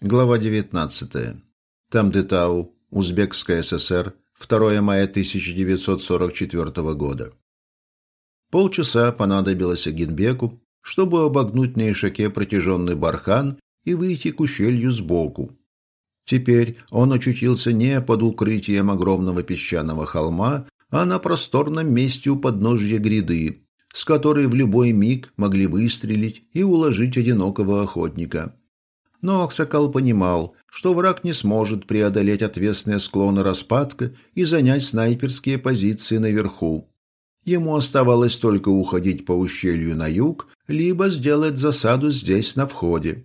Глава 19. Тамдытау, Узбекская ССР, 2 мая 1944 года. Полчаса понадобилось Агенбеку, чтобы обогнуть на Ишаке протяженный бархан и выйти к ущелью сбоку. Теперь он очутился не под укрытием огромного песчаного холма, а на просторном месте у подножья гряды, с которой в любой миг могли выстрелить и уложить одинокого охотника. Но Аксакал понимал, что враг не сможет преодолеть отвесные склоны распадка и занять снайперские позиции наверху. Ему оставалось только уходить по ущелью на юг, либо сделать засаду здесь, на входе.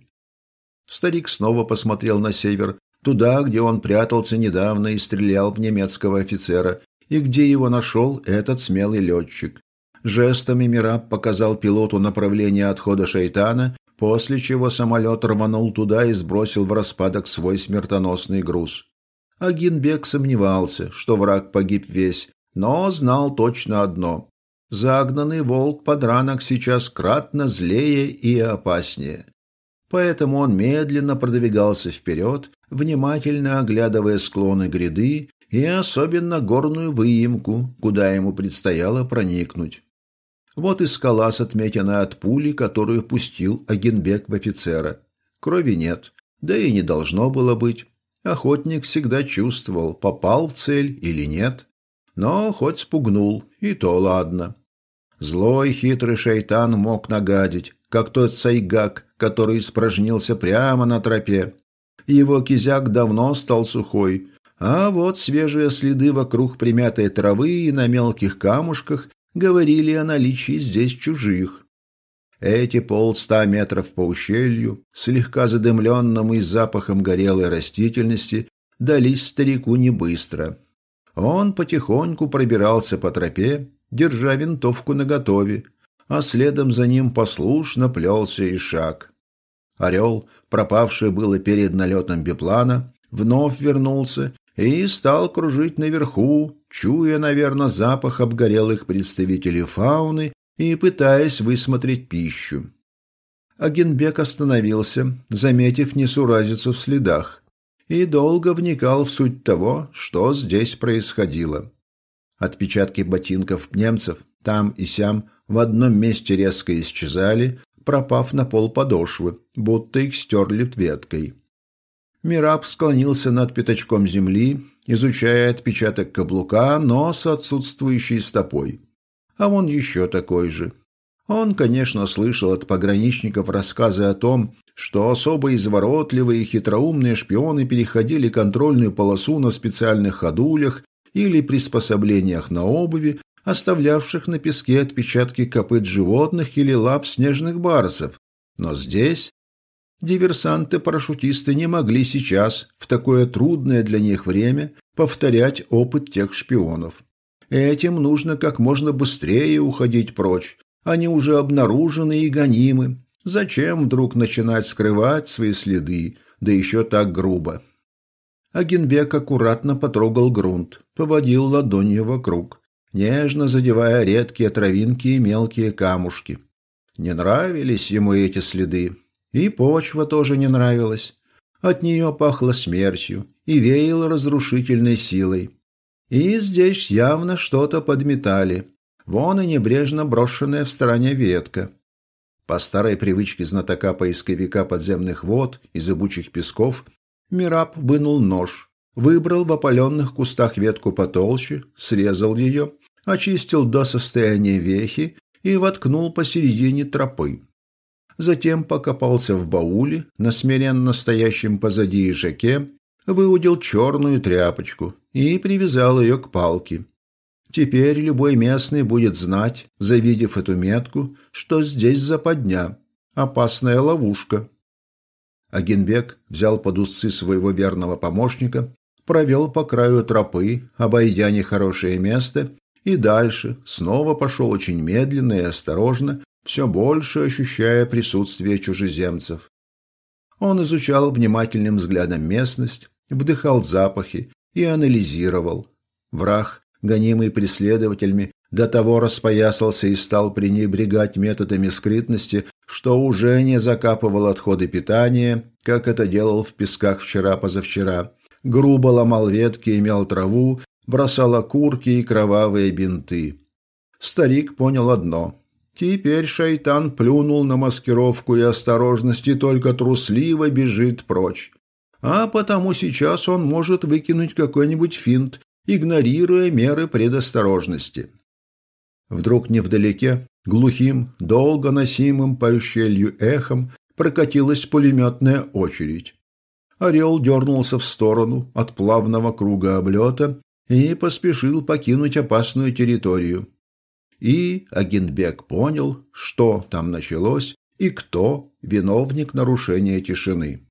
Старик снова посмотрел на север, туда, где он прятался недавно и стрелял в немецкого офицера, и где его нашел этот смелый летчик. Жестами Мираб показал пилоту направление отхода шайтана после чего самолет рванул туда и сбросил в распадок свой смертоносный груз. Агинбек сомневался, что враг погиб весь, но знал точно одно – загнанный волк подранок сейчас кратно злее и опаснее. Поэтому он медленно продвигался вперед, внимательно оглядывая склоны гряды и особенно горную выемку, куда ему предстояло проникнуть. Вот и скала с отметиной от пули, которую пустил Агенбек в офицера. Крови нет, да и не должно было быть. Охотник всегда чувствовал, попал в цель или нет. Но хоть спугнул, и то ладно. Злой хитрый шайтан мог нагадить, как тот сайгак, который испражнился прямо на тропе. Его кизяк давно стал сухой, а вот свежие следы вокруг примятой травы и на мелких камушках говорили о наличии здесь чужих. Эти полста метров по ущелью, слегка задымленному и запахом горелой растительности, дались старику не быстро. Он потихоньку пробирался по тропе, держа винтовку наготове, а следом за ним послушно плелся и шаг. Орел, пропавший было перед налетом биплана, вновь вернулся и стал кружить наверху, чуя, наверное, запах обгорелых представителей фауны и пытаясь высмотреть пищу. Агенбек остановился, заметив несуразицу в следах, и долго вникал в суть того, что здесь происходило. Отпечатки ботинков немцев там и сям в одном месте резко исчезали, пропав на пол подошвы, будто их стерли веткой. Мираб склонился над пятачком земли, изучая отпечаток каблука, но с отсутствующей стопой. А он еще такой же. Он, конечно, слышал от пограничников рассказы о том, что особо изворотливые и хитроумные шпионы переходили контрольную полосу на специальных ходулях или приспособлениях на обуви, оставлявших на песке отпечатки копыт животных или лап снежных барсов. Но здесь диверсанты-парашютисты не могли сейчас, в такое трудное для них время, повторять опыт тех шпионов. Этим нужно как можно быстрее уходить прочь. Они уже обнаружены и гонимы. Зачем вдруг начинать скрывать свои следы, да еще так грубо? Агенбек аккуратно потрогал грунт, поводил ладонью вокруг, нежно задевая редкие травинки и мелкие камушки. Не нравились ему эти следы, и почва тоже не нравилась. От нее пахло смертью и веяло разрушительной силой. И здесь явно что-то подметали. Вон и небрежно брошенная в стороне ветка. По старой привычке знатока поисковика подземных вод и зыбучих песков Мираб вынул нож, выбрал в опаленных кустах ветку потолще, срезал ее, очистил до состояния вехи и воткнул посередине тропы. Затем покопался в бауле, на смиренно стоящем позади ижаке, выудил черную тряпочку и привязал ее к палке. Теперь любой местный будет знать, завидев эту метку, что здесь западня, опасная ловушка. Агенбек взял под усы своего верного помощника, провел по краю тропы, обойдя нехорошее место, и дальше снова пошел очень медленно и осторожно, все больше ощущая присутствие чужеземцев. Он изучал внимательным взглядом местность, вдыхал запахи и анализировал. Враг, гонимый преследователями, до того распоясался и стал пренебрегать методами скрытности, что уже не закапывал отходы питания, как это делал в песках вчера-позавчера, грубо ломал ветки и мял траву, бросал окурки и кровавые бинты. Старик понял одно. Теперь шайтан плюнул на маскировку и осторожность и только трусливо бежит прочь. А потому сейчас он может выкинуть какой-нибудь финт, игнорируя меры предосторожности. Вдруг невдалеке, глухим, долго носимым по ущелью эхом, прокатилась пулеметная очередь. Орел дернулся в сторону от плавного круга облета и поспешил покинуть опасную территорию. И Агенбек понял, что там началось и кто виновник нарушения тишины.